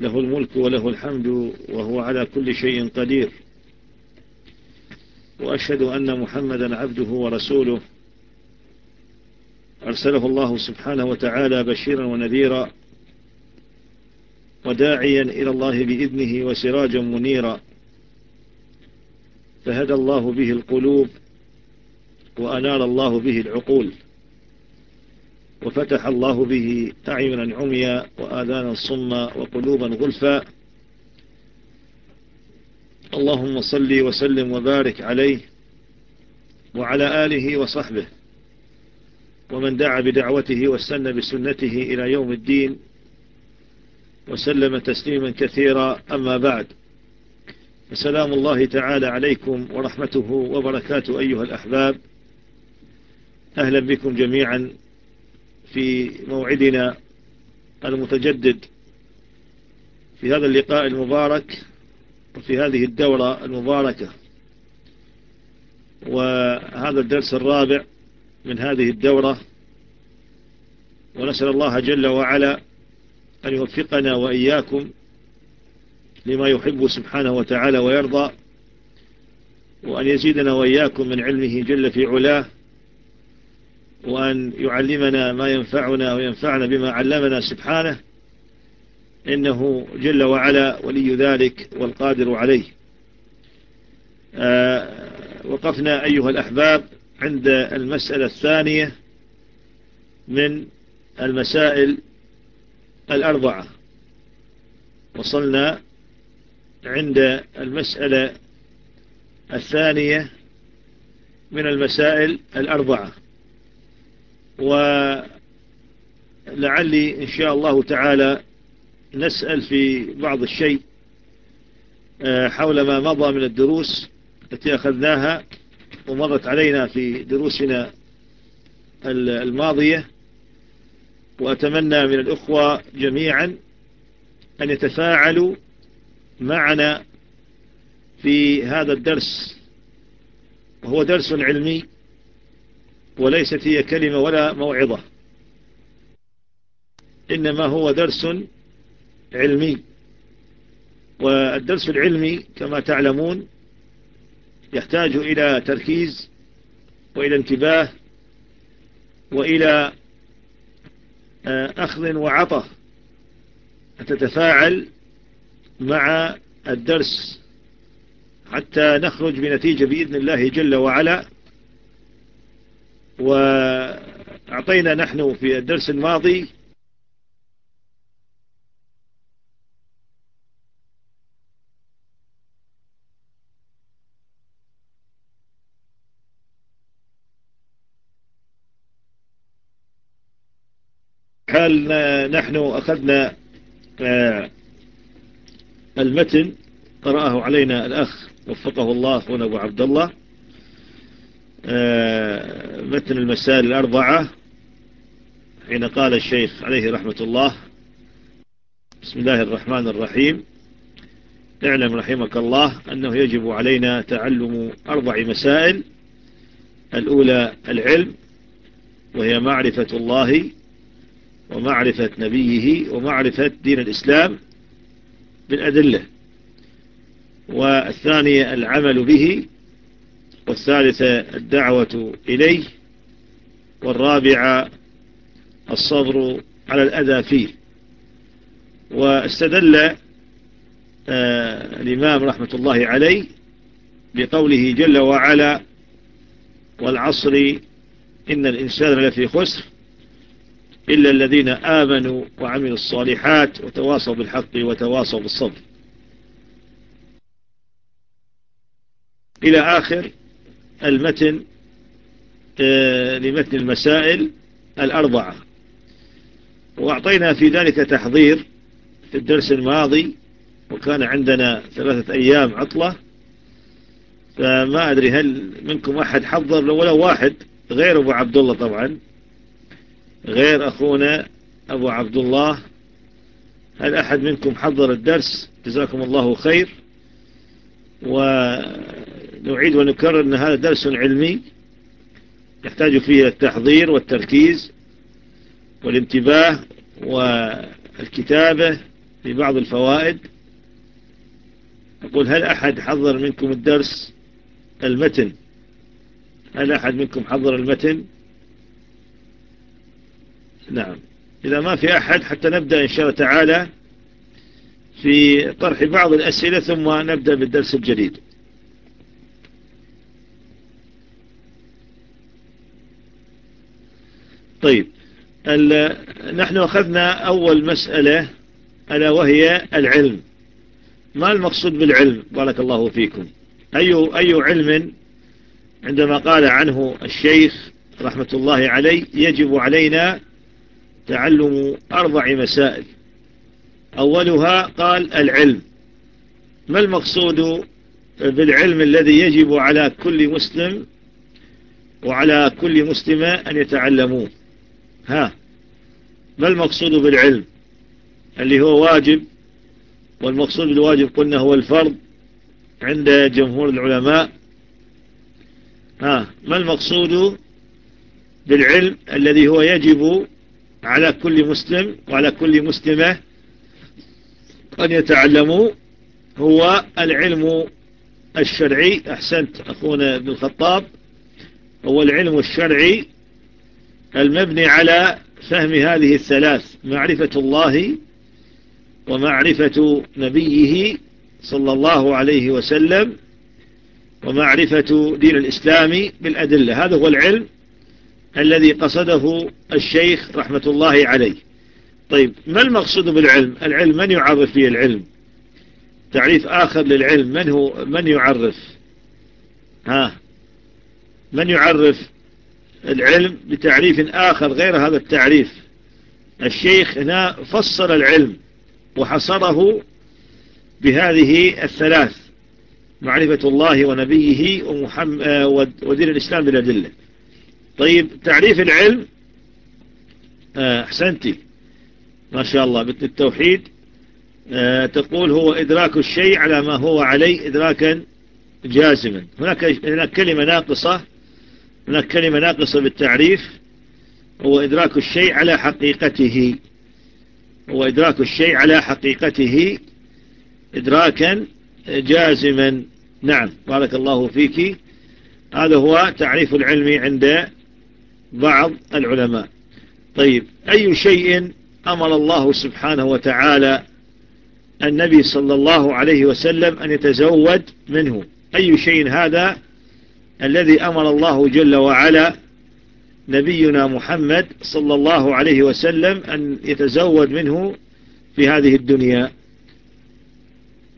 له الملك وله الحمد وهو على كل شيء قدير. وأشهد أن محمدا عبده ورسوله. أرسله الله سبحانه وتعالى بشيرا ونذيرا. وداعيا إلى الله بإذنه وسراجا منيرا. فهدى الله به القلوب وأنال الله به العقول. وفتح الله به أعينا عميا وآذانا صما وقلوبا غلفا. اللهم صل وسلم وبارك عليه وعلى آله وصحبه ومن دعا بدعوته واستنى بسنته إلى يوم الدين وسلم تسليما كثيرا. أما بعد فسلام الله تعالى عليكم ورحمته وبركاته أيها الأحباب. أهلا بكم جميعا. في موعدنا المتجدد في هذا اللقاء المبارك وفي هذه الدورة المباركة. وهذا الدرس الرابع من هذه الدورة. ونسأل الله جل وعلا أن يوفقنا وإياكم لما يحب سبحانه وتعالى ويرضى وأن يزيدنا وإياكم من علمه جل في علاه وأن يعلمنا ما ينفعنا وينفعنا بما علمنا سبحانه إنه جل وعلا ولي ذلك والقادر عليه. آه وقفنا أيها الأحباب عند المسألة الثانية من المسائل الأربعة. وصلنا عند المسألة الثانية من المسائل الأربعة. ولعلي إن شاء الله تعالى نسأل في بعض الشيء حول ما مضى من الدروس التي أخذناها ومضت علينا في دروسنا الماضية. وأتمنى من الأخوة جميعا أن يتفاعلوا معنا في هذا الدرس وهو درس علمي. وليست هي كلمة ولا موعظة. إنما هو درس علمي. والدرس العلمي كما تعلمون يحتاج إلى تركيز وإلى انتباه وإلى أخذ وعطى تتفاعل مع الدرس حتى نخرج بنتيجة بإذن الله جل وعلا. وأعطينا نحن في الدرس الماضي حال نحن أخذنا المتن؟ قرأه علينا الأخ وفقه الله أخونا أبو عبد الله. متن المسائل الأربعة حين قال الشيخ عليه رحمة الله بسم الله الرحمن الرحيم. اعلم رحمك الله أنه يجب علينا تعلم أربع مسائل. الأولى العلم وهي معرفة الله ومعرفة نبيه ومعرفة دين الإسلام بالأدلة. والثانية العمل به والثالثة الدعوة إليه والرابعة الصبر على الأذى فيه. واستدل آه الإمام رحمة الله عليه بقوله جل وعلا والعصر إن الإنسان لفي خسر إلا الذين آمنوا وعملوا الصالحات وتواصوا بالحق وتواصوا بالصبر. إلى آخر المتن لمتن المسائل الأربعة. وأعطينا في ذلك تحضير في الدرس الماضي وكان عندنا ثلاثة أيام عطلة. فما أدري هل منكم أحد حضر ولو واحد غير أبو عبد الله طبعا. غير أخونا أبو عبد الله. هل أحد منكم حضر الدرس؟ جزاكم الله خير. ونعيد ونكرر أن هذا درس علمي يحتاج فيه التحضير والتركيز والانتباه والكتابة في بعض الفوائد. أقول هل أحد حضر منكم الدرس المتن؟ هل أحد منكم حضر المتن؟ نعم. إذا ما في أحد حتى نبدأ إن شاء الله تعالى في طرح بعض الأسئلة ثم نبدأ بالدرس الجديد. طيب نحن أخذنا أول مسألة ألا وهي العلم. ما المقصود بالعلم؟ بارك الله فيكم. أي, أي علم؟ عندما قال عنه الشيخ رحمة الله عليه يجب علينا تعلم أربع مسائل. أولها قال العلم. ما المقصود بالعلم الذي يجب على كل مسلم وعلى كل مسلمة أن يتعلموه؟ ها. ما المقصود بالعلم؟ اللي هو واجب والمقصود بالواجب قلنا هو الفرض عند جمهور العلماء. ها ما المقصود بالعلم الذي هو يجب على كل مسلم وعلى كل مسلمة أن يتعلموا؟ هو العلم الشرعي. أحسنت أخونا ابن الخطاب. هو العلم الشرعي المبني على فهم هذه الثلاث معرفة الله ومعرفة نبيه صلى الله عليه وسلم ومعرفة دين الإسلام بالأدلة. هذا هو العلم الذي قصده الشيخ رحمة الله عليه. طيب ما المقصود بالعلم؟ العلم من يعرف فيه العلم؟ تعريف آخر للعلم من هو؟ من يعرف؟ ها من يعرف العلم بتعريف آخر غير هذا التعريف. الشيخ هنا فصل العلم وحصره بهذه الثلاث معرفة الله ونبيه ومحمد ودين الإسلام بالأدلة طيب تعريف العلم آه، أحسنتي ما شاء الله بالتوحيد آه، تقول هو إدراك الشيء على ما هو عليه إدراكا جازما. هناك هناك كلمة ناقصة هناك كلمة ناقصة بالتعريف هو إدراك الشيء على حقيقته. هو إدراك الشيء على حقيقته إدراكا جازما. نعم بارك الله فيك. هذا هو تعريف العلم عند بعض العلماء. طيب أي شيء أمر الله سبحانه وتعالى النبي صلى الله عليه وسلم أن يتزود منه؟ أي شيء هذا الذي أمر الله جل وعلا نبينا محمد صلى الله عليه وسلم أن يتزود منه في هذه الدنيا.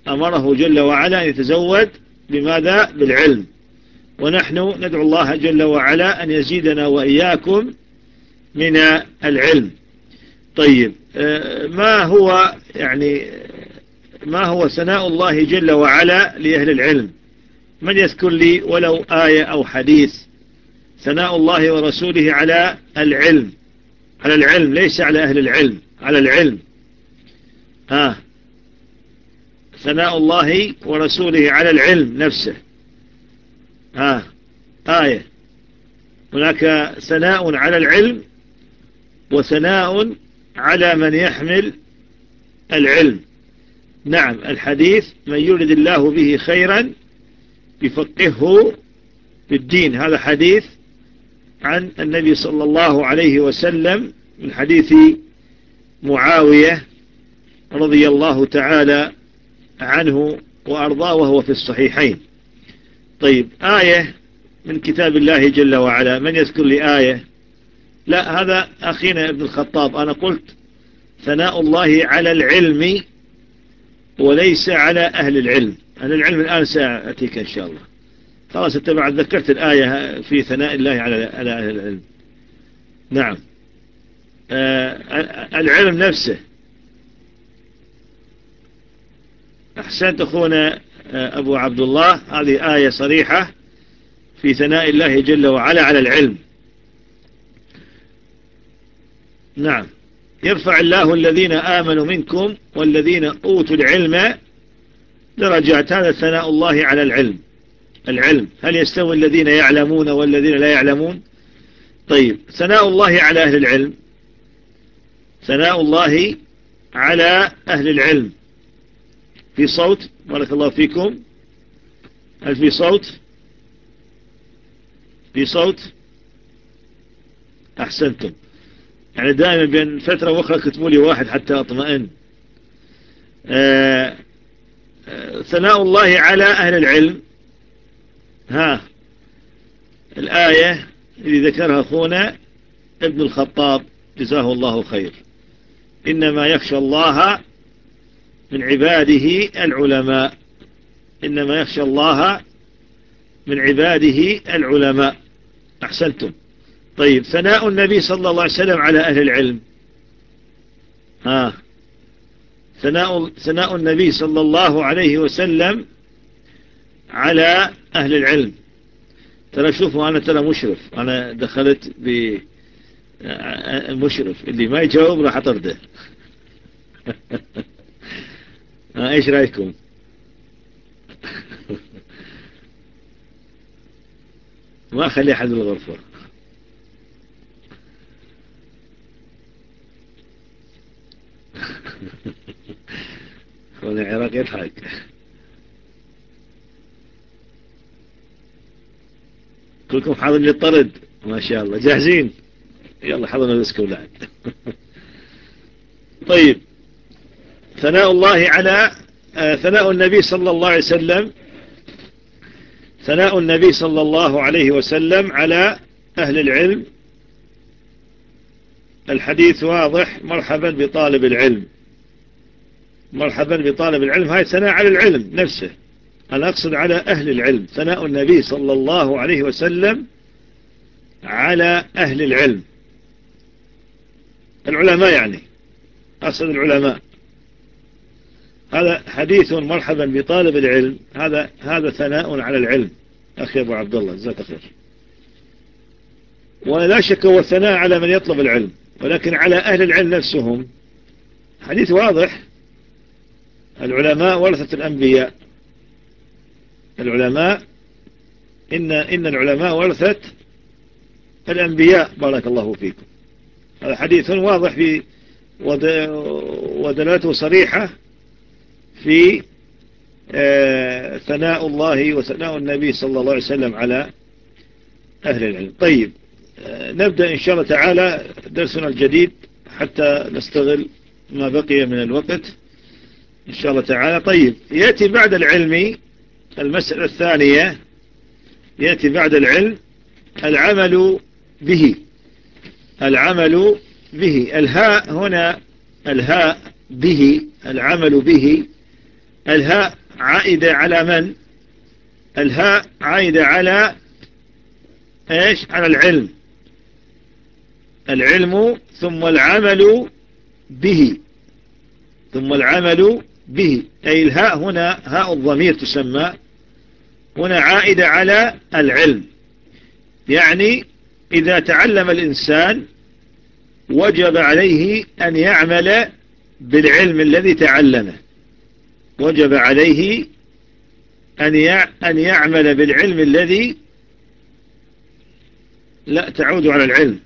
أمره جل وعلا أن يتزود بماذا؟ بالعلم. ونحن ندعو الله جل وعلا أن يزيدنا وإياكم من العلم. طيب آه، ما هو يعني ما هو ثناء الله جل وعلا لأهل العلم؟ من يذكر لي ولو آية أو حديث ثناء الله ورسوله على العلم على العلم ليس على أهل العلم على العلم. ها ثناء الله ورسوله على العلم نفسه. ها آية. هناك ثناء على العلم وثناء على من يحمل العلم. نعم الحديث من يرد الله به خيرا يفقهه في الدين. هذا حديث عن النبي صلى الله عليه وسلم من حديث معاوية رضي الله تعالى عنه وأرضاه وهو في الصحيحين. طيب آية من كتاب الله جل وعلا. من يذكر لي آية؟ لا هذا أخينا ابن الخطاب. أنا قلت ثناء الله على العلم وليس على أهل العلم. أهل العلم الآن سأتيك إن شاء الله. خلاص أنت بعد ذكرت الآية في ثناء الله على أهل العلم. نعم. آه العلم نفسه. أحسنت أخونا آه، أبو عبد الله. هذه آية صريحة في ثناء الله جل وعلا على العلم. نعم. يرفع الله الذين آمنوا منكم والذين أوتوا العلم درجات هذا ثناء الله على العلم. العلم. هل يستوي الذين يعلمون والذين لا يعلمون؟ طيب ثناء الله على أهل العلم. ثناء الله على أهل العلم. في صوت بارك الله فيكم. هل في صوت؟ في صوت؟ أحسنتم. يعني دائما بين فترة وأخرى كتبوا لي واحد حتى أطمئن. آه، ثناء الله على أهل العلم. ها الآية اللي ذكرها أخونا ابن الخطاب جزاه الله خير. إنما يخشى الله من عباده العلماء. إنما يخشى الله من عباده العلماء. أحسنتم. طيب ثناء النبي صلى الله عليه وسلم على أهل العلم. ها ثناء, ثناء النبي صلى الله عليه وسلم على أهل العلم. ترى شوفوا أنا ترى مشرف. أنا دخلت بمشرف اللي ما يجاوب راح أطرده. إيش رأيكم؟ ما أخلي أحد الغرفة. اخوان العراق يضحك كلكم حاضرين للطرد. ما شاء الله. جاهزين؟ يلا حضرنا رزق ولاد طيب. ثناء الله على آه، ثناء النبي صلى الله عليه وسلم ثناء النبي صلى الله عليه وسلم على أهل العلم الحديث واضح مرحبا بطالب العلم. مرحبا بطالب العلم. هاي ثناء على العلم نفسه. أنا أقصد على أهل العلم. ثناء النبي صلى الله عليه وسلم على أهل العلم. العلماء يعني. أقصد العلماء. هذا حديث مرحبا بطالب العلم. هذا هذا ثناء على العلم. أخي أبو عبد الله جزاك خير. ولا شك هو الثناء على من يطلب العلم. ولكن على أهل العلم نفسهم. حديث واضح. العلماء ورثة الأنبياء. العلماء إن, إن العلماء ورثة الأنبياء. بارك الله فيكم. هذا حديث واضح في ودلاته صريحة في آه، ثناء الله وثناء النبي صلى الله عليه وسلم على أهل العلم. طيب. نبدأ إن شاء الله تعالى درسنا الجديد حتى نستغل ما بقي من الوقت. إن شاء الله تعالى. طيب يأتي بعد العلم المسألة الثانية. يأتي بعد العلم العمل به. العمل به. الهاء هنا الهاء به. العمل به. الهاء عائدة على من؟ الهاء عائدة على إيش؟ على العلم. العلم ثم العمل به. ثم العمل به. أي الهاء هنا هاء الضمير تسمى. هنا عائدة على العلم. يعني إذا تعلم الإنسان وجب عليه أن يعمل بالعلم الذي تعلمه. وجب عليه أن يعمل بالعلم الذي لا تعود على العلم.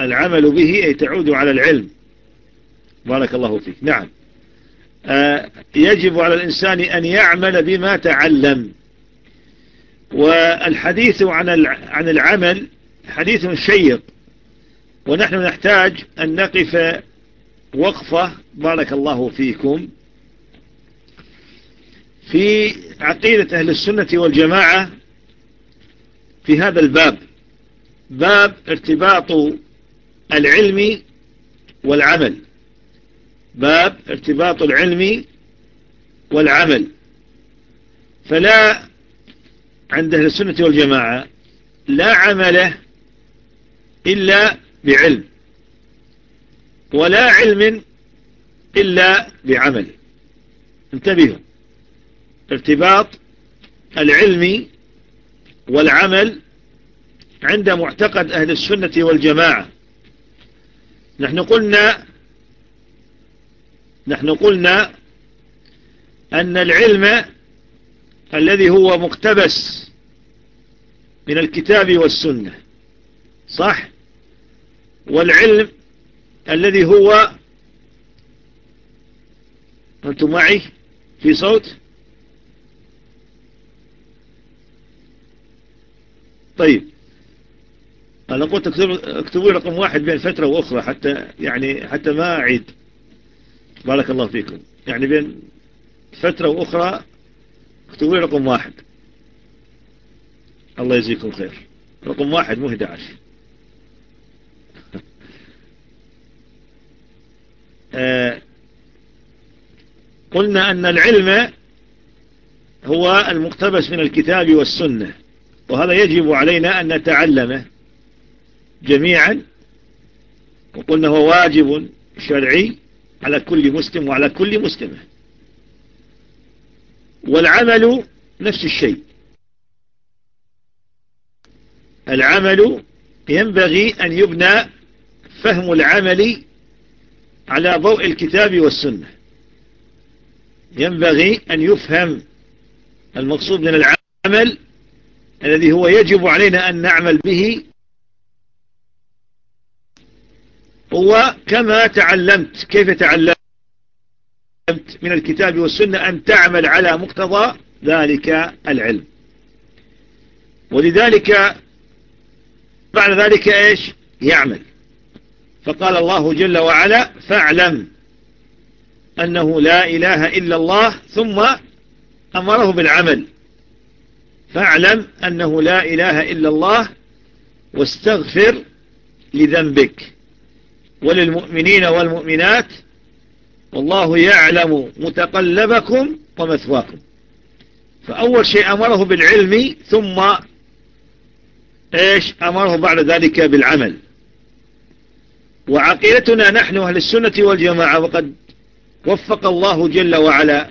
العمل به أي تعود على العلم. بارك الله فيك. نعم. آه، يجب على الإنسان أن يعمل بما تعلم. والحديث عن عن العمل حديث شيق. ونحن نحتاج أن نقف وقفة. بارك الله فيكم. في عقيدة أهل السنة والجماعة في هذا الباب. باب ارتباط العلم والعمل. باب ارتباط العلم والعمل. فلا عند أهل السنة والجماعة لا عمل إلا بعلم ولا علم إلا بعمل. انتبهوا. ارتباط العلم والعمل عند معتقد أهل السنة والجماعة. نحن قلنا نحن قلنا أن العلم الذي هو مقتبس من الكتاب والسنة صح؟ والعلم الذي هو أنتم معي في صوت؟ طيب. أنا قلت اكتبوا رقم واحد بين فترة وأخرى حتى يعني حتى ما أعيد. بارك الله فيكم. يعني بين فترة وأخرى اكتبوا رقم واحد. الله يجزيكم خير. رقم واحد مو 11 آه قلنا أن العلم هو المقتبس من الكتاب والسنة وهذا يجب علينا أن نتعلمه. جميعا. وقلنا هو واجب شرعي على كل مسلم وعلى كل مسلمة. والعمل نفس الشيء. العمل ينبغي أن يبنى فهم العمل على ضوء الكتاب والسنة. ينبغي أن يفهم المقصود من العمل الذي هو يجب علينا أن نعمل به هو كما تعلمت كيف تعلمت؟ من الكتاب والسنة أن تعمل على مقتضى ذلك العلم. ولذلك بعد ذلك إيش؟ يعمل. فقال الله جل وعلا فاعلم أنه لا إله إلا الله ثم أمره بالعمل. فاعلم أنه لا إله إلا الله واستغفر لذنبك. وللمؤمنين والمؤمنات والله يعلم متقلبكم ومثواكم. فأول شيء أمره بالعلم ثم إيش؟ أمره بعد ذلك بالعمل. وعقيدتنا نحن أهل السنة والجماعة وقد وفق الله جل وعلا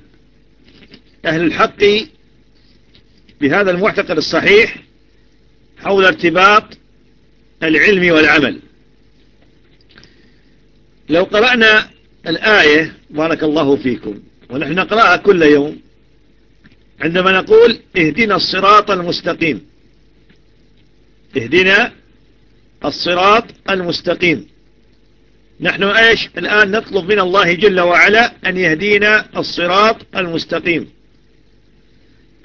أهل الحق بهذا المعتقد الصحيح حول ارتباط العلم والعمل. لو قرأنا الآية بارك الله فيكم ونحن نقرأها كل يوم عندما نقول اهدنا الصراط المستقيم. اهدنا الصراط المستقيم. نحن إيش؟ الآن نطلب من الله جل وعلا أن يهدينا الصراط المستقيم.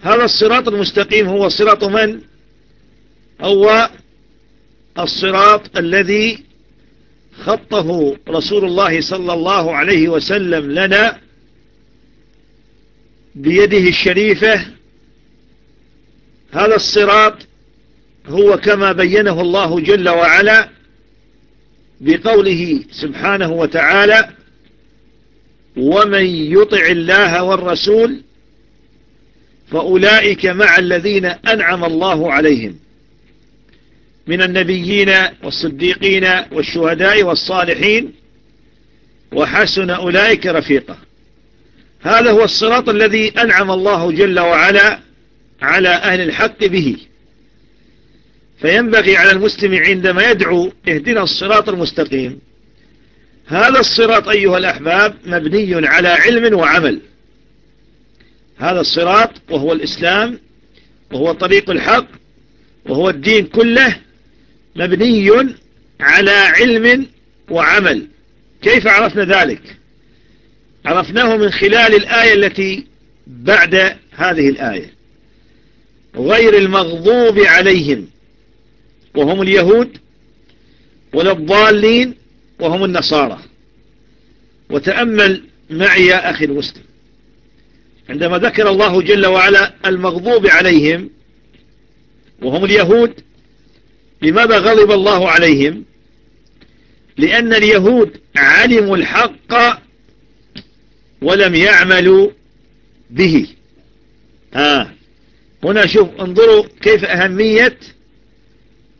هذا الصراط المستقيم هو صراط من؟ هو الصراط الذي خطه رسول الله صلى الله عليه وسلم لنا بيده الشريفة. هذا الصراط هو كما بينه الله جل وعلا بقوله سبحانه وتعالى ومن يطع الله والرسول فأولئك مع الذين أنعم الله عليهم. من النبيين والصديقين والشهداء والصالحين وحسن أولئك رفيقا. هذا هو الصراط الذي أنعم الله جل وعلا على أهل الحق به. فينبغي على المسلم عندما يدعو اهدنا الصراط المستقيم. هذا الصراط أيها الأحباب مبني على علم وعمل. هذا الصراط وهو الإسلام وهو طريق الحق وهو الدين كله مبني على علم وعمل. كيف عرفنا ذلك؟ عرفناه من خلال الآية التي بعد هذه الآية. غير المغضوب عليهم وهم اليهود ولا الضالين وهم النصارى. وتأمل معي يا أخي المسلم عندما ذكر الله جل وعلا المغضوب عليهم وهم اليهود لماذا غضب الله عليهم؟ لأن اليهود علموا الحق ولم يعملوا به. آه هنا شوف انظروا كيف أهمية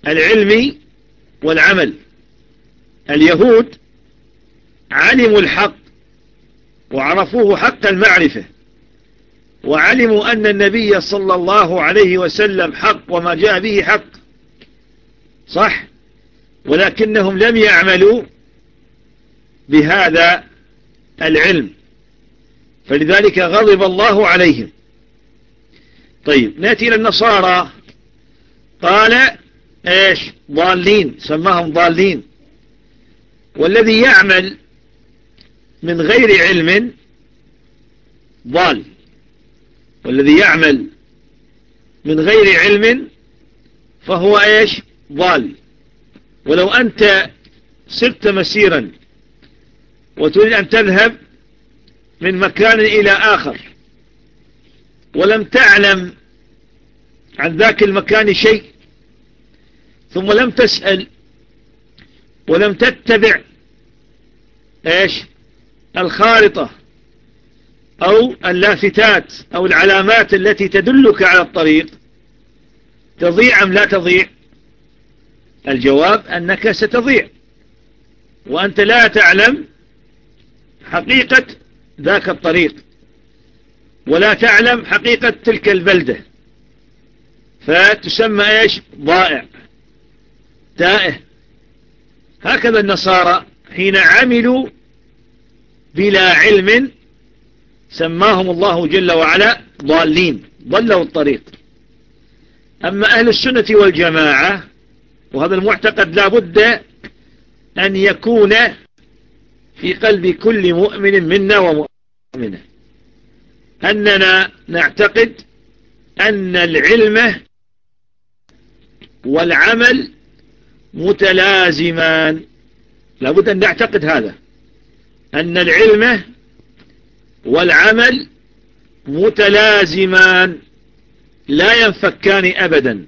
العلم والعمل. اليهود علموا الحق وعرفوه حق المعرفة وعلموا أن النبي صلى الله عليه وسلم حق وما جاء به حق. صح؟ ولكنهم لم يعملوا بهذا العلم. فلذلك غضب الله عليهم. طيب نأتي إلى النصارى. قال إيش؟ ضالين سماهم ضالين. والذي يعمل من غير علم ضال. والذي يعمل من غير علم فهو إيش؟ ضال. ولو أنت سرت مسيرا وتريد أن تذهب من مكان إلى آخر ولم تعلم عن ذاك المكان شيء ثم لم تسأل ولم تتبع إيش؟ الخارطة أو اللافتات أو العلامات التي تدلك على الطريق تضيع أم لا تضيع؟ الجواب أنك ستضيع. وأنت لا تعلم حقيقة ذاك الطريق ولا تعلم حقيقة تلك البلدة. فتسمى إيش؟ ضائع تائه. هكذا النصارى حين عملوا بلا علم سماهم الله جل وعلا ضالين ضلوا الطريق. أما أهل السنة والجماعة وهذا المعتقد لا بد أن يكون في قلب كل مؤمن منا ومؤمنة. أننا نعتقد أن العلم والعمل متلازمان. لابد أن نعتقد هذا. أن العلم والعمل متلازمان. لا ينفكان أبدا.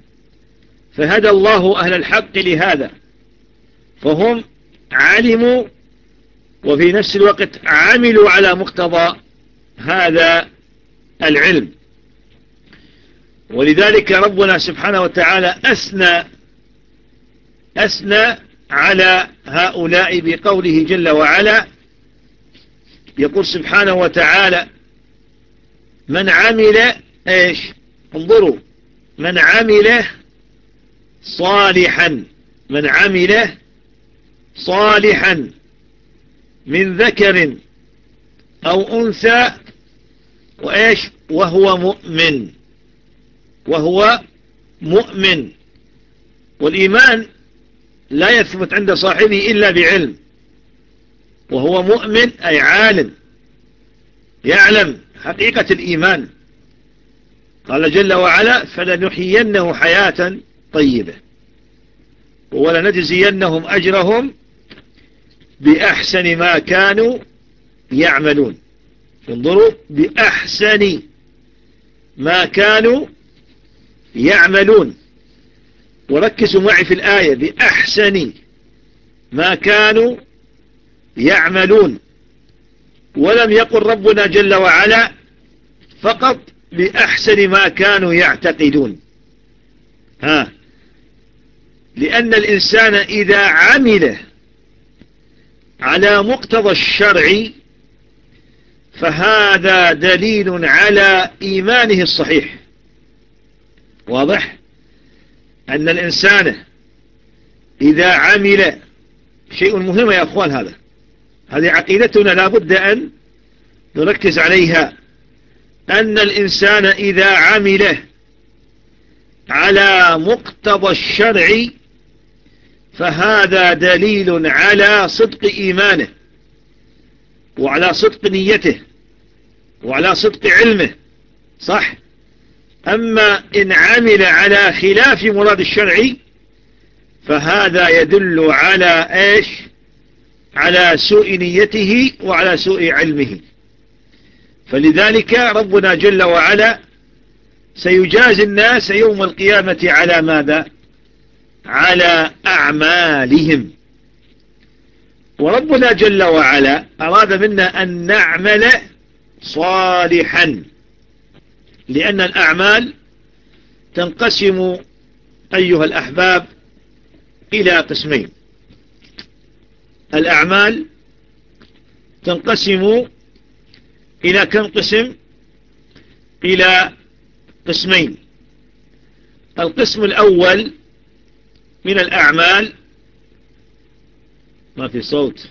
فهدى الله أهل الحق لهذا. فهم علموا وفي نفس الوقت عملوا على مقتضى هذا العلم. ولذلك ربنا سبحانه وتعالى أثنى أثنى على هؤلاء بقوله جل وعلا يقول سبحانه وتعالى من عمل إيش؟ انظروا من عمل صالحا من عمل صالحا من ذكر أو أنثى وإيش؟ وهو مؤمن وهو مؤمن. والإيمان لا يثبت عند صاحبه إلا بعلم. وهو مؤمن أي عالم يعلم حقيقة الإيمان. قال جل وعلا فلنحيينه حياة طيبة. ولنجزينهم أجرهم بأحسن ما كانوا يعملون. انظروا بأحسن ما كانوا يعملون. وركزوا معي في الآية بأحسن ما كانوا يعملون. ولم يقل ربنا جل وعلا فقط بأحسن ما كانوا يعتقدون. ها لأن الإنسان إذا عمل على مقتضى الشرع فهذا دليل على إيمانه الصحيح. واضح؟ أن الإنسان إذا عمل شيء مهم يا أخوان هذا. هذه عقيدتنا لابد أن نركز عليها. أن الإنسان إذا عمل على مقتضى الشرع فهذا دليل على صدق إيمانه وعلى صدق نيته وعلى صدق علمه صح؟ أما إن عمل على خلاف مراد الشرع فهذا يدل على إيش؟ على سوء نيته وعلى سوء علمه. فلذلك ربنا جل وعلا سيجازي الناس يوم القيامة على ماذا؟ على أعمالهم. وربنا جل وعلا أراد منا أن نعمل صالحا لأن الأعمال تنقسم أيها الأحباب إلى قسمين. الأعمال تنقسم إلى كم قسم؟ إلى قسمين. القسم الأول من الأعمال. ما في صوت.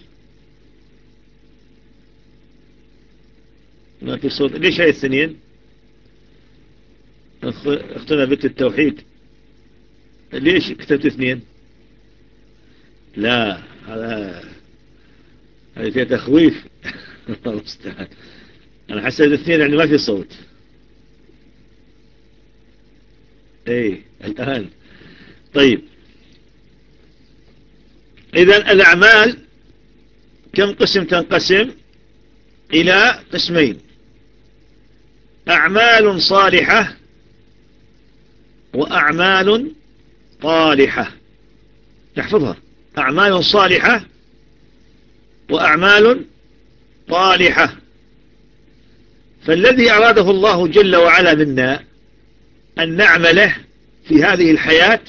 ما في صوت. ليش هاي السنين؟ أختنا بنت التوحيد. ليش كتبت اثنين؟ لا هذا هذه فيها تخويف. أنا حسيت اثنين يعني ما في صوت. إيه الآن. طيب. اذا الأعمال كم قسم تنقسم إلى قسمين؟ أعمال صالحة وأعمال طالحة. تحفظها أعمال صالحة وأعمال طالحة. فالذي أراده الله جل وعلا منا أن نعمله في هذه الحياة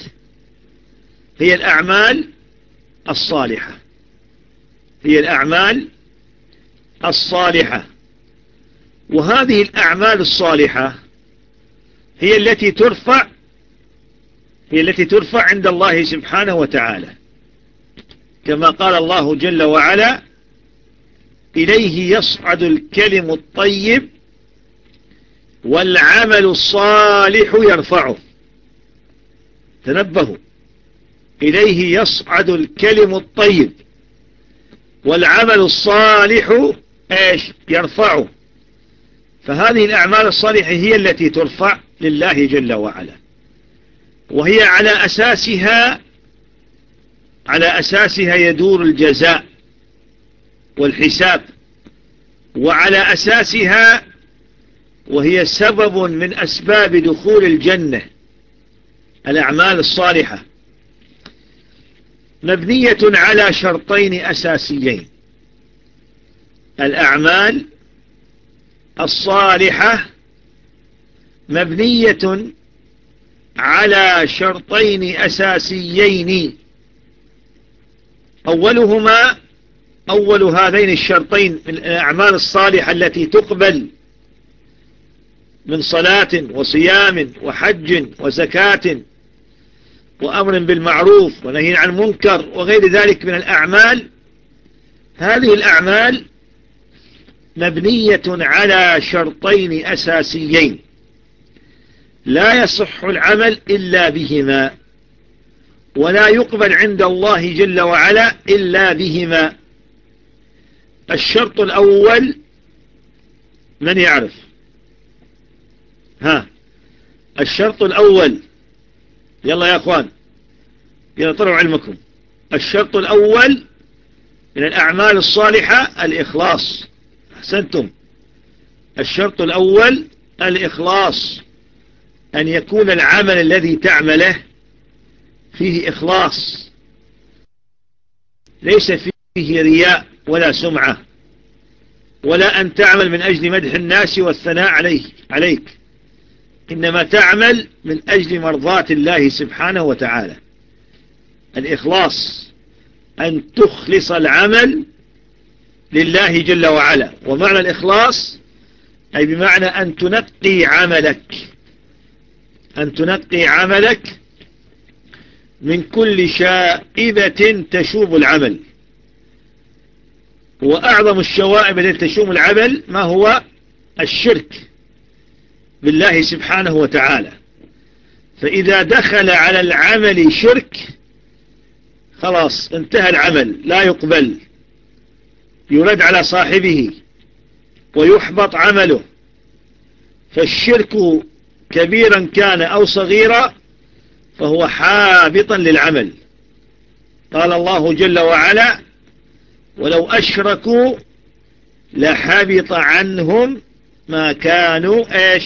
هي الأعمال الصالحة. هي الأعمال الصالحة. وهذه الأعمال الصالحة هي التي ترفع هي التي ترفع عند الله سبحانه وتعالى. كما قال الله جل وعلا إليه يصعد الكلم الطيب والعمل الصالح يرفعه. تنبهوا. إليه يصعد الكلم الطيب. والعمل الصالح إيش؟ يرفعه. فهذه الأعمال الصالحة هي التي ترفع لله جل وعلا. وهي على أساسها على أساسها يدور الجزاء والحساب. وعلى أساسها وهي سبب من أسباب دخول الجنة الأعمال الصالحة. مبنية على شرطين أساسيين. الأعمال الصالحة مبنية على شرطين أساسيين. أولهما أول هذين الشرطين الأعمال الصالحة التي تقبل من صلاة وصيام وحج وزكاة وأمر بالمعروف ونهي عن منكر وغير ذلك من الأعمال هذه الأعمال مبنية على شرطين أساسيين. لا يصح العمل إلا بهما ولا يقبل عند الله جل وعلا إلا بهما. الشرط الأول من يعرف. ها الشرط الأول يلا يا أخوان يلا طلعوا علمكم. الشرط الأول من الأعمال الصالحة الإخلاص. أحسنتم. الشرط الأول الإخلاص أن يكون العمل الذي تعمله فيه إخلاص. ليس فيه رياء ولا سمعة ولا أن تعمل من أجل مدح الناس والثناء عليه عليك. إنما تعمل من أجل مرضاة الله سبحانه وتعالى. الإخلاص أن تخلص العمل لله جل وعلا. ومعنى الإخلاص أي بمعنى أن تنقي عملك. أن تنقي عملك من كل شائبة تشوب العمل. وأعظم الشوائب التي تشوب العمل ما هو الشرك. بالله سبحانه وتعالى. فإذا دخل على العمل شرك خلاص انتهى العمل لا يقبل. يرد على صاحبه ويحبط عمله. فالشرك كبيرا كان أو صغيرا فهو حابطا للعمل. قال الله جل وعلا ولو أشركوا لحبط عنهم ما كانوا إيش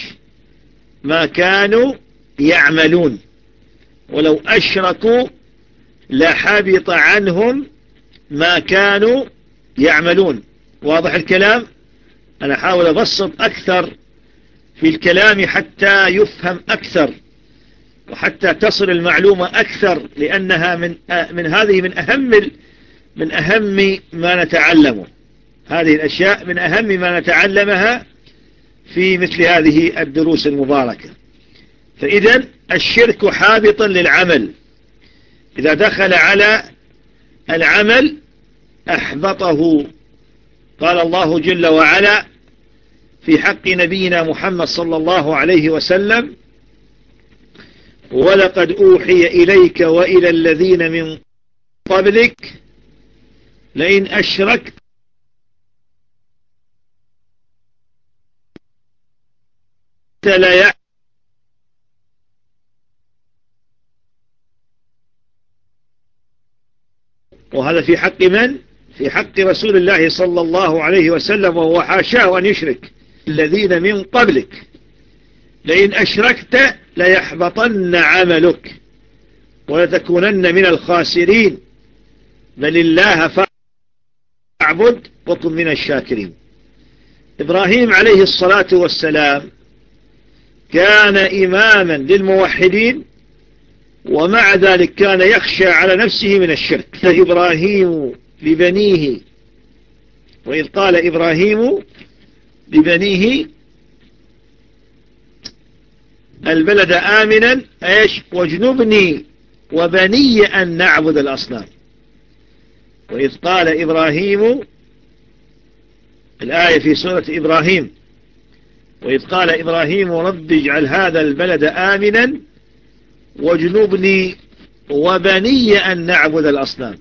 ما كانوا يعملون. ولو أشركوا لحبط عنهم ما كانوا يعملون. واضح الكلام؟ أنا أحاول أبسط أكثر في الكلام حتى يفهم أكثر وحتى تصل المعلومة أكثر لأنها من من هذه من أهم من أهم ما نتعلمه. هذه الأشياء من أهم ما نتعلمها في مثل هذه الدروس المباركة. فإذا الشرك حابط للعمل. إذا دخل على العمل أحبطه. قال الله جل وعلا في حق نبينا محمد صلى الله عليه وسلم ولقد أوحي إليك وإلى الذين من قبلك لئن أشركت لا وهذا في حق من؟ في حق رسول الله صلى الله عليه وسلم وهو حاشاه أن يشرك. الذين من قبلك لئن أشركت ليحبطن عملك ولتكونن من الخاسرين. بل الله فاعبد وكن من الشاكرين. إبراهيم عليه الصلاة والسلام كان إماما للموحدين ومع ذلك كان يخشى على نفسه من الشرك. إبراهيم لبنيه وإذ قال إبراهيم لبنيه البلد آمنا إيش؟ واجنبني وبني أن نعبد الأصنام. وإذ قال إبراهيم الآية في سورة إبراهيم وإذ قال إبراهيم رب اجعل هذا البلد آمنا واجنبني وبني أن نعبد الأصنام.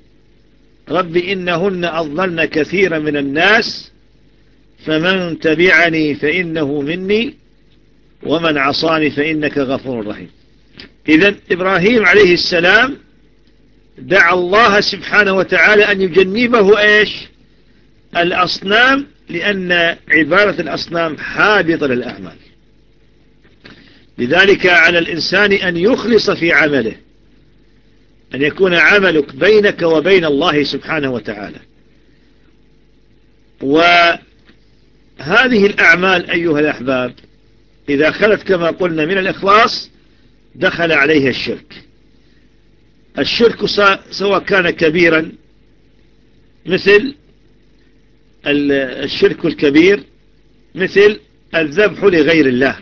رب إنهن أضلن كثيرا من الناس فمن تبعني فإنه مني ومن عصاني فإنك غفور رحيم. إذا إبراهيم عليه السلام دعا الله سبحانه وتعالى أن يجنبه إيش؟ الأصنام لأن عبارة الأصنام حابطة للأعمال. لذلك على الإنسان أن يخلص في عمله أن يكون عملك بينك وبين الله سبحانه وتعالى. وهذه الأعمال أيها الأحباب إذا خلت كما قلنا من الإخلاص دخل عليها الشرك. الشرك سواء كان كبيرا مثل الشرك الكبير مثل الذبح لغير الله.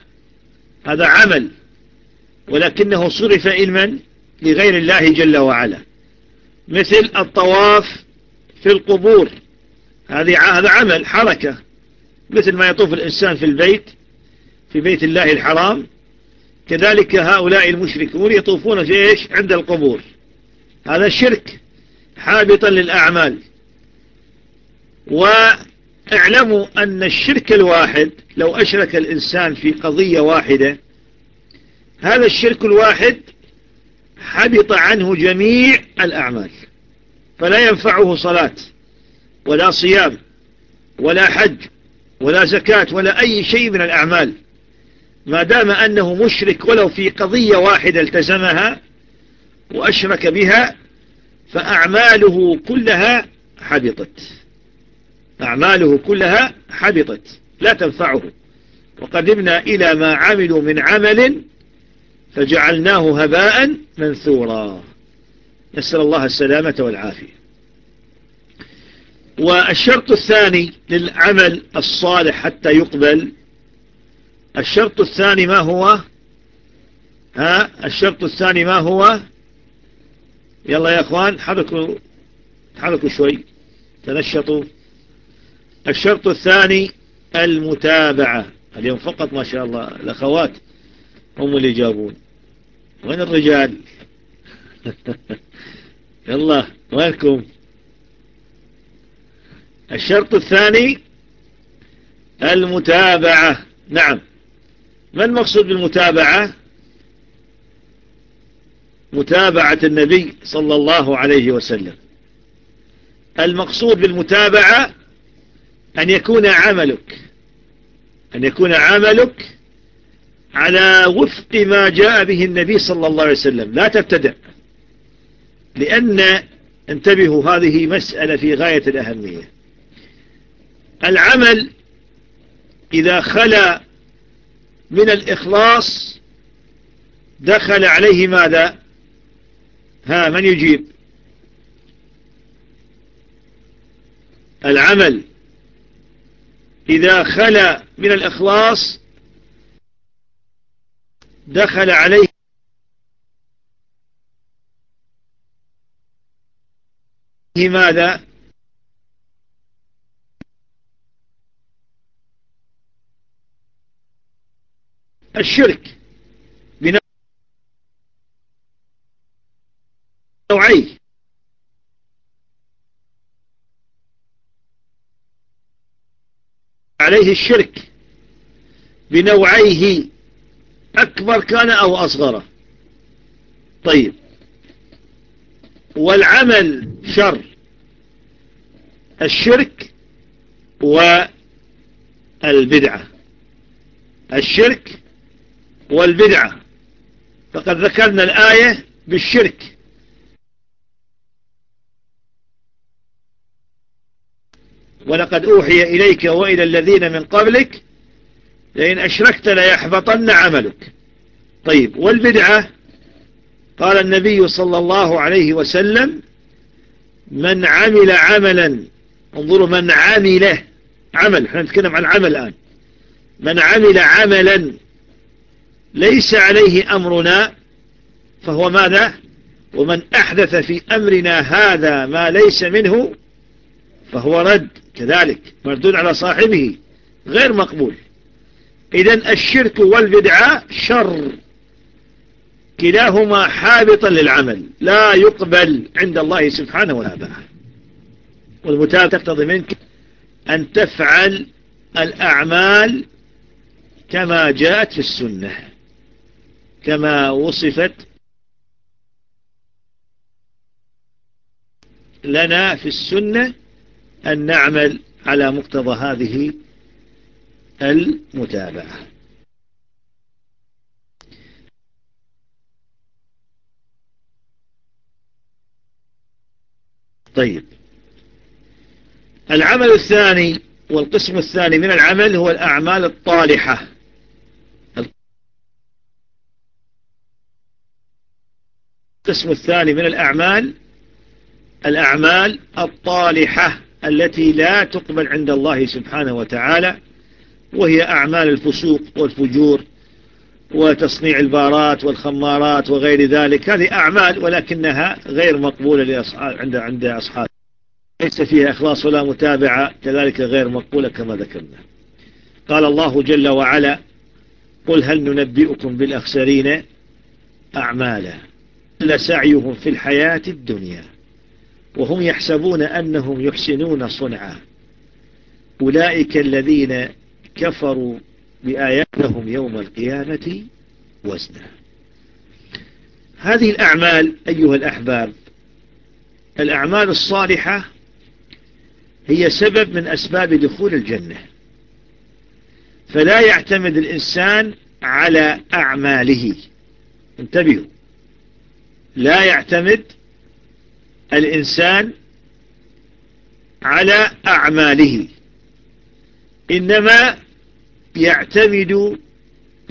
هذا عمل ولكنه صرف علما لغير الله جل وعلا. مثل الطواف في القبور هذه هذا عمل حركة. مثل ما يطوف الإنسان في البيت في بيت الله الحرام كذلك هؤلاء المشركون يطوفون في إيش؟ عند القبور. هذا شرك حابطا للأعمال. واعلموا أن الشرك الواحد لو أشرك الإنسان في قضية واحدة هذا الشرك الواحد حبط عنه جميع الأعمال فلا ينفعه صلاة ولا صيام ولا حج ولا زكاة ولا أي شيء من الأعمال. ما دام أنه مشرك ولو في قضية واحدة التزمها وأشرك بها فأعماله كلها حبطت. أعماله كلها حبطت لا تنفعه. وقدمنا إلى ما عملوا من عمل فجعلناه هباء منثورا. نسأل الله السلامة والعافية. والشرط الثاني للعمل الصالح حتى يقبل الشرط الثاني ما هو؟ ها؟ الشرط الثاني ما هو؟ يلا يا إخوان حركوا حركوا شوي. تنشطوا. الشرط الثاني المتابعة. اليوم فقط ما شاء الله الأخوات هم اللي يجابون وين الرجال؟ يلا وينكم؟ الشرط الثاني المتابعة. نعم. ما المقصود بالمتابعة؟ متابعة النبي صلى الله عليه وسلم. المقصود بالمتابعة أن يكون عملك أن يكون عملك على وفق ما جاء به النبي صلى الله عليه وسلم. لا تبتدع لأن انتبهوا هذه مسألة في غاية الأهمية. العمل إذا خلى من الإخلاص دخل عليه ماذا؟ ها من يجيب؟ إذا خلى من الإخلاص دخل عليه ماذا؟ الشرك بنوعيه عليه الشرك بنوعيه أكبر كان أو أصغر. طيب. والعمل شر. الشرك والبدعة. الشرك والبدعة. فقد ذكرنا الآية بالشرك. ولقد أوحي إليك وإلى الذين من قبلك لئن أشركت ليحبطن عملك. طيب والبدعة؟ قال النبي صلى الله عليه وسلم من عمل عملا انظروا من عمله عمل إحنا نتكلم عن عمل الآن. من عمل عملا ليس عليه أمرنا فهو ماذا؟ ومن أحدث في أمرنا هذا ما ليس منه فهو رد. كذلك مردود على صاحبه غير مقبول. إذا الشرك والبدعة شر. كلاهما حابطا للعمل لا يقبل عند الله سبحانه وتعالى. والمتابعة تقتضي منك أن تفعل الأعمال كما جاءت في السنة كما وصفت لنا في السنة أن نعمل على مقتضى هذه المتابعة. طيب. العمل الثاني والقسم الثاني من العمل هو الأعمال الطالحة. القسم الثاني من الأعمال الأعمال الطالحة. التي لا تقبل عند الله سبحانه وتعالى وهي أعمال الفسوق والفجور وتصنيع البارات والخمارات وغير ذلك. هذه أعمال ولكنها غير مقبولة عند عند أصحاب. ليس فيها إخلاص ولا متابعة كذلك غير مقبولة كما ذكرنا. قال الله جل وعلا قل هل ننبئكم بالأخسرين أعمالا لسعيهم في الحياة الدنيا. وهم يحسبون أنهم يحسنون صنعا. أولئك الذين كفروا بآياتهم يوم القيامة وزنا. هذه الأعمال أيها الأحباب الأعمال الصالحة هي سبب من أسباب دخول الجنة. فلا يعتمد الإنسان على أعماله. انتبهوا. لا يعتمد الإنسان على أعماله. إنما يعتمد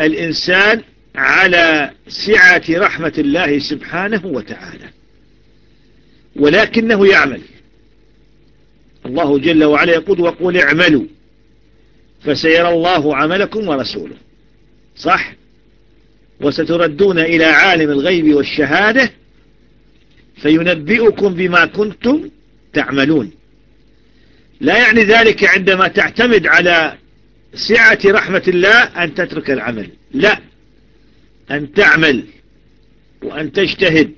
الإنسان على سعة رحمة الله سبحانه وتعالى. ولكنه يعمل. الله جل وعلا يقول وقول اعملوا فسيرى الله عملكم ورسوله. صح؟ وستردون إلى عالم الغيب والشهادة فينبئكم بما كنتم تعملون. لا يعني ذلك عندما تعتمد على سعة رحمة الله أن تترك العمل. لا. أن تعمل وأن تجتهد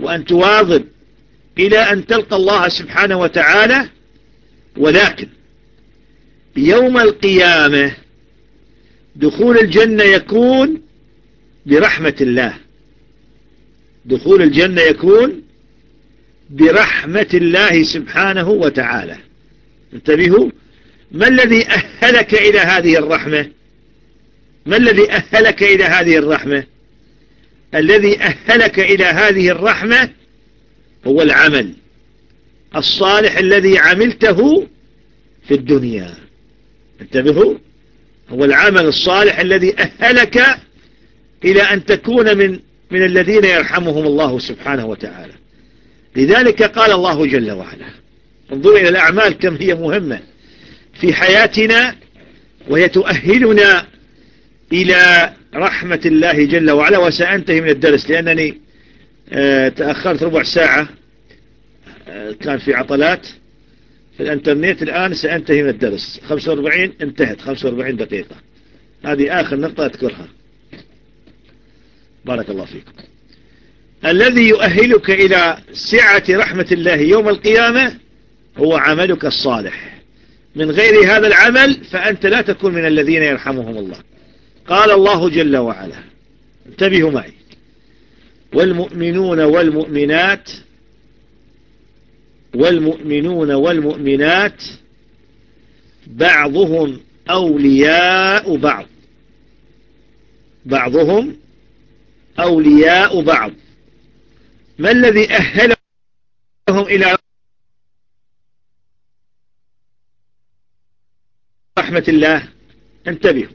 وأن تواظب إلى أن تلقى الله سبحانه وتعالى. ولكن يوم القيامة دخول الجنة يكون برحمة الله. دخول الجنة يكون برحمة الله سبحانه وتعالى. انتبهوا ما الذي أهلك إلى هذه الرحمة؟ ما الذي أهلك إلى هذه الرحمة؟ الذي أهلك إلى هذه الرحمة هو العمل الصالح الذي عملته في الدنيا. انتبهوا هو العمل الصالح الذي أهلك إلى أن تكون من من الذين يرحمهم الله سبحانه وتعالى. لذلك قال الله جل وعلا انظروا إلى الأعمال كم هي مهمة في حياتنا وهي تؤهلنا إلى رحمة الله جل وعلا. وسأنتهي من الدرس لأنني آه، تأخرت ربع ساعة آه، كان في عطلات. في الإنترنت الآن سأنتهي من الدرس. 45 انتهت. 45 دقيقة. هذه آخر نقطة أذكرها. بارك الله فيكم الذي يؤهلك إلى سعة رحمة الله يوم القيامة هو عملك الصالح. من غير هذا العمل فأنت لا تكون من الذين يرحمهم الله. قال الله جل وعلا انتبهوا معي. والمؤمنون والمؤمنات والمؤمنون والمؤمنات بعضهم أولياء بعض. بعضهم أولياء بعض. ما الذي أهلهم إلى رحمة الله؟ انتبهوا.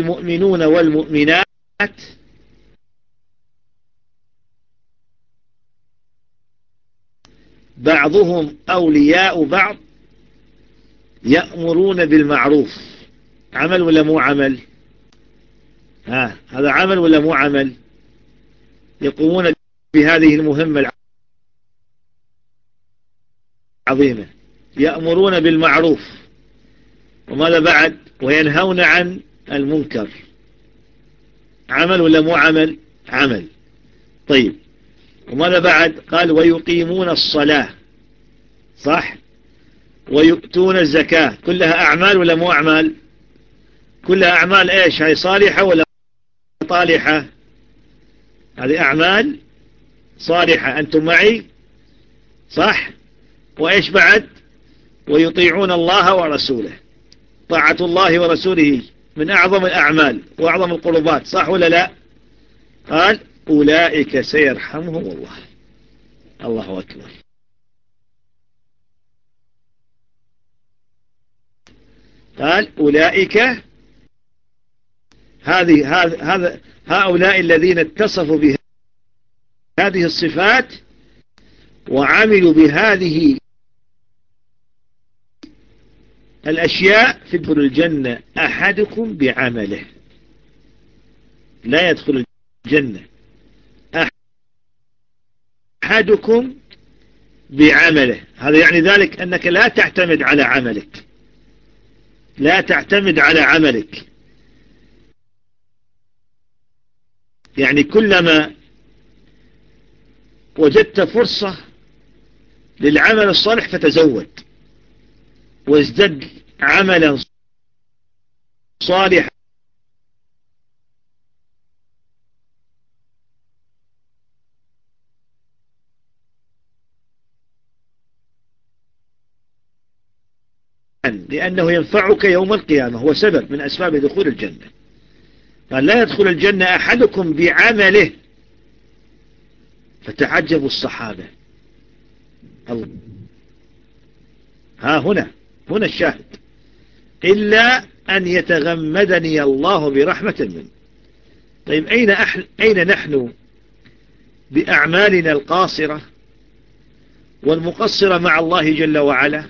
المؤمنون والمؤمنات بعضهم أولياء بعض يأمرون بالمعروف. عمل ولا مو عمل؟ ها هذا عمل ولا مو عمل؟ يقومون بهذه المهمة العظيمة. يأمرون بالمعروف. وماذا بعد؟ وينهون عن المنكر. عمل ولا مو عمل؟ عمل. طيب. وماذا بعد؟ قال ويقيمون الصلاة. صح؟ ويؤتون الزكاة. كلها أعمال ولا مو أعمال؟ كلها أعمال إيش؟ هاي صالحة ولا طالحة؟ هذه أعمال صالحة. أنتم معي؟ صح؟ وإيش بعد؟ ويطيعون الله ورسوله. طاعة الله ورسوله من أعظم الأعمال وأعظم القربات. صح ولا لا؟ قال أولئك سيرحمهم الله. الله أكبر. قال أولئك هذه هذا هؤلاء الذين اتصفوا بهذه الصفات وعملوا بهذه الأشياء في دخل الجنة أحدكم بعمله. لا يدخل الجنة. أحدكم بعمله. هذا يعني ذلك أنك لا تعتمد على عملك. لا تعتمد على عملك. يعني كلما وجدت فرصة للعمل الصالح فتزود. وازدد عملا صالحا. لأنه ينفعك يوم القيامة هو سبب من أسباب دخول الجنة. قال لا يدخل الجنة أحدكم بعمله. فتعجبوا الصحابة. ها هنا هنا الشاهد. إلا أن يتغمدني الله برحمة منه. طيب أين, أحل أين نحن بأعمالنا القاصرة والمقصرة مع الله جل وعلا؟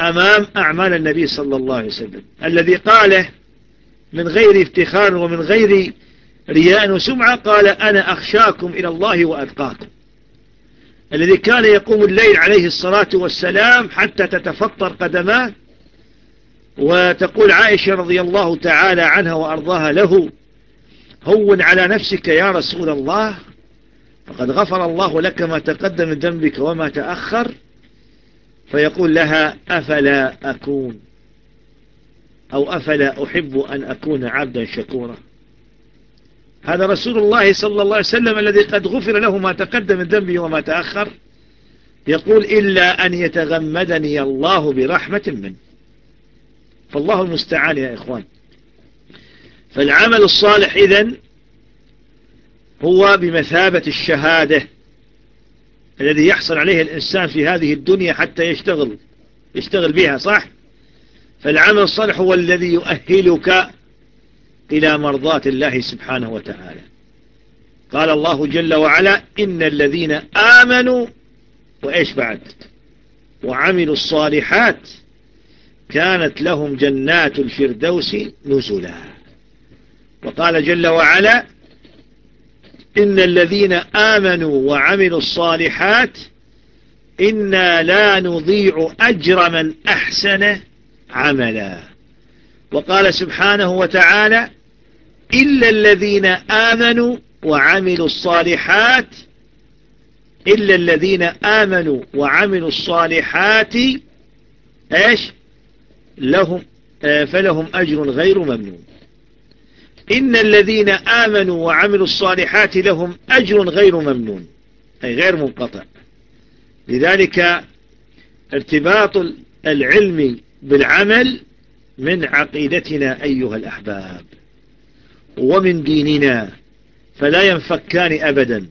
أمام أعمال النبي صلى الله عليه وسلم. الذي قاله من غير افتخار ومن غير رياء وسمعة قال أنا أخشاكم إلى الله وأتقاكم الذي كان يقوم الليل عليه الصلاة والسلام حتى تتفطر قدماه وتقول عائشة رضي الله تعالى عنها وأرضاها له هون على نفسك يا رسول الله فقد غفر الله لك ما تقدم من ذنبك وما تأخر. فيقول لها أفلا أكون؟ أو أفلا أحب أن أكون عبدا شكورا؟ هذا رسول الله صلى الله عليه وسلم الذي قد غفر له ما تقدم من ذنبه وما تأخر يقول إلا أن يتغمدني الله برحمة منه. فالله المستعان يا إخوان. فالعمل الصالح إذن هو بمثابة الشهادة الذي يحصل عليه الإنسان في هذه الدنيا حتى يشتغل يشتغل بها صح؟ فالعمل الصالح هو الذي يؤهلك إلى مرضاة الله سبحانه وتعالى. قال الله جل وعلا إن الذين آمنوا وإيش بعد؟ وعملوا الصالحات كانت لهم جنات الفردوس نزلا. وقال جل وعلا إن الذين آمنوا وعملوا الصالحات إنا لا نضيع أجر من أحسن عملا. وقال سبحانه وتعالى إلا الذين آمنوا وعملوا الصالحات إلا الذين آمنوا وعملوا الصالحات إيش؟ لهم آه، فلهم أجر غير ممنون. إن الذين آمنوا وعملوا الصالحات لهم أجر غير ممنون أي غير منقطع. لذلك ارتباط العلم بالعمل من عقيدتنا أيها الأحباب ومن ديننا. فلا ينفكان أبدا.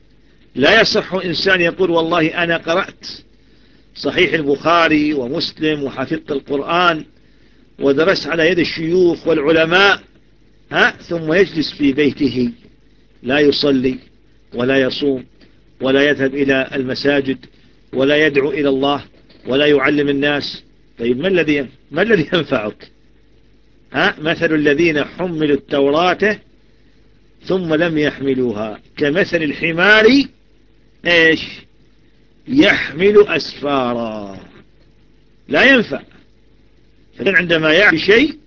لا يصح إنسان يقول والله أنا قرأت صحيح البخاري ومسلم وحفظت القرآن ودرست على يد الشيوخ والعلماء ها؟ ثم يجلس في بيته لا يصلي ولا يصوم ولا يذهب إلى المساجد ولا يدعو إلى الله ولا يعلم الناس. طيب ما الذي ما الذي ينفعك؟ ها؟ مثل الذين حملوا التوراة ثم لم يحملوها. كمثل الحمار إيش؟ يحمل أسفارا. لا ينفع. فكان عندما يعمل شيء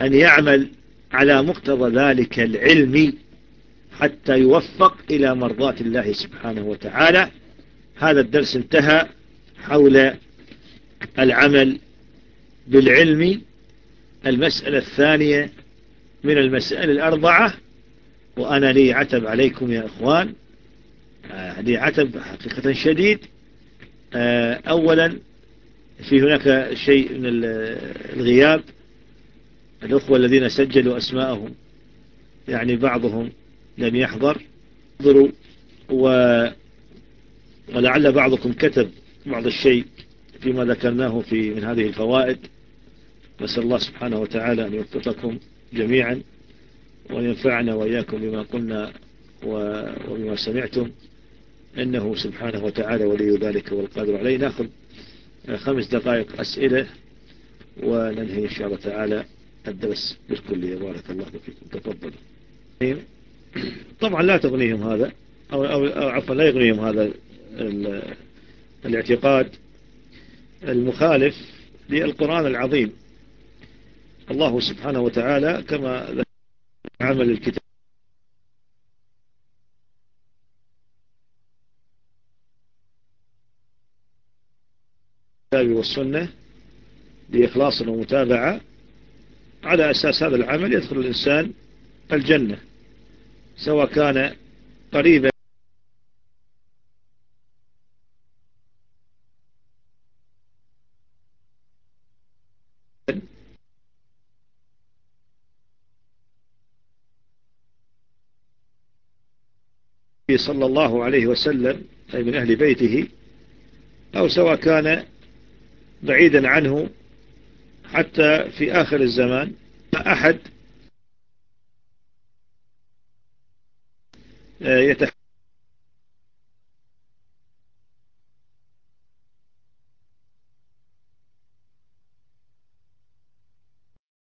أن يعمل على مقتضى ذلك العلم حتى يوفق إلى مرضات الله سبحانه وتعالى. هذا الدرس انتهى حول العمل بالعلم. المسألة الثانية من المسائل الأربعة وأنا لي عتب عليكم يا أخوان. آه، لي عتب حقيقة شديد. آه، أولا في هناك شيء من الغياب. الأخوة الذين سجلوا أسماءهم. يعني بعضهم لم يحضر حضروا و ولعل بعضكم كتب بعض الشيء فيما ذكرناه في من هذه الفوائد. نسأل الله سبحانه وتعالى أن يوفقكم جميعا وأن ينفعنا وإياكم بما قلنا وبما سمعتم. إنه سبحانه وتعالى ولي ذلك والقادر عليه. نأخذ خمس دقائق أسئلة وننهي إن شاء الله تعالى. الدرس. بالكلية بارك الله فيكم. تفضلوا. طبعا لا تغنيهم هذا أو, أو, أو عفوا لا يغنيهم هذا الاعتقاد المخالف للقرآن العظيم. الله سبحانه وتعالى كما عمل الكتاب. والسنة لإخلاص ومتابعة على أساس هذا العمل يدخل الإنسان الجنة سواء كان قريبا صلى الله عليه وسلم أي من أهل بيته أو سواء كان بعيدا عنه حتى في آخر الزمان أحد يتحدث